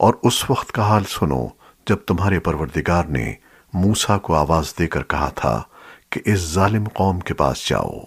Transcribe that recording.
اور اس وقت کا حال سنو جب تمہارے پروردگار نے موسیٰ کو آواز دے کر کہا تھا کہ اس ظالم قوم کے پاس جاؤ۔